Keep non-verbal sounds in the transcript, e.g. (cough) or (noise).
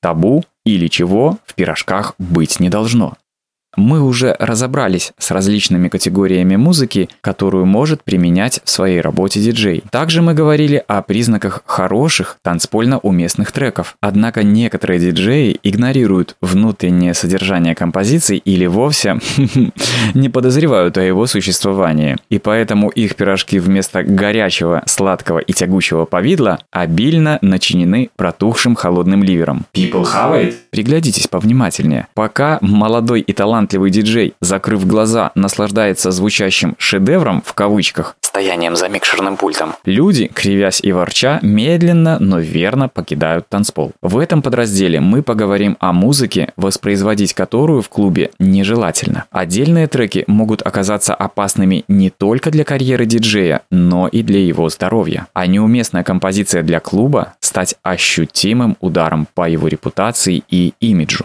табу или чего в пирожках быть не должно. Мы уже разобрались с различными категориями музыки, которую может применять в своей работе диджей. Также мы говорили о признаках хороших танцпольно уместных треков. Однако некоторые диджеи игнорируют внутреннее содержание композиции или вовсе (laughs) не подозревают о его существовании. И поэтому их пирожки вместо горячего, сладкого и тягучего повидла обильно начинены протухшим холодным ливером. People have it. Приглядитесь повнимательнее. Пока молодой и талантливый диджей, закрыв глаза, наслаждается звучащим «шедевром» в кавычках, стоянием за микшерным пультом, люди, кривясь и ворча, медленно, но верно покидают танцпол. В этом подразделе мы поговорим о музыке, воспроизводить которую в клубе нежелательно. Отдельные треки могут оказаться опасными не только для карьеры диджея, но и для его здоровья. А неуместная композиция для клуба стать ощутимым ударом по его репутации и имиджу.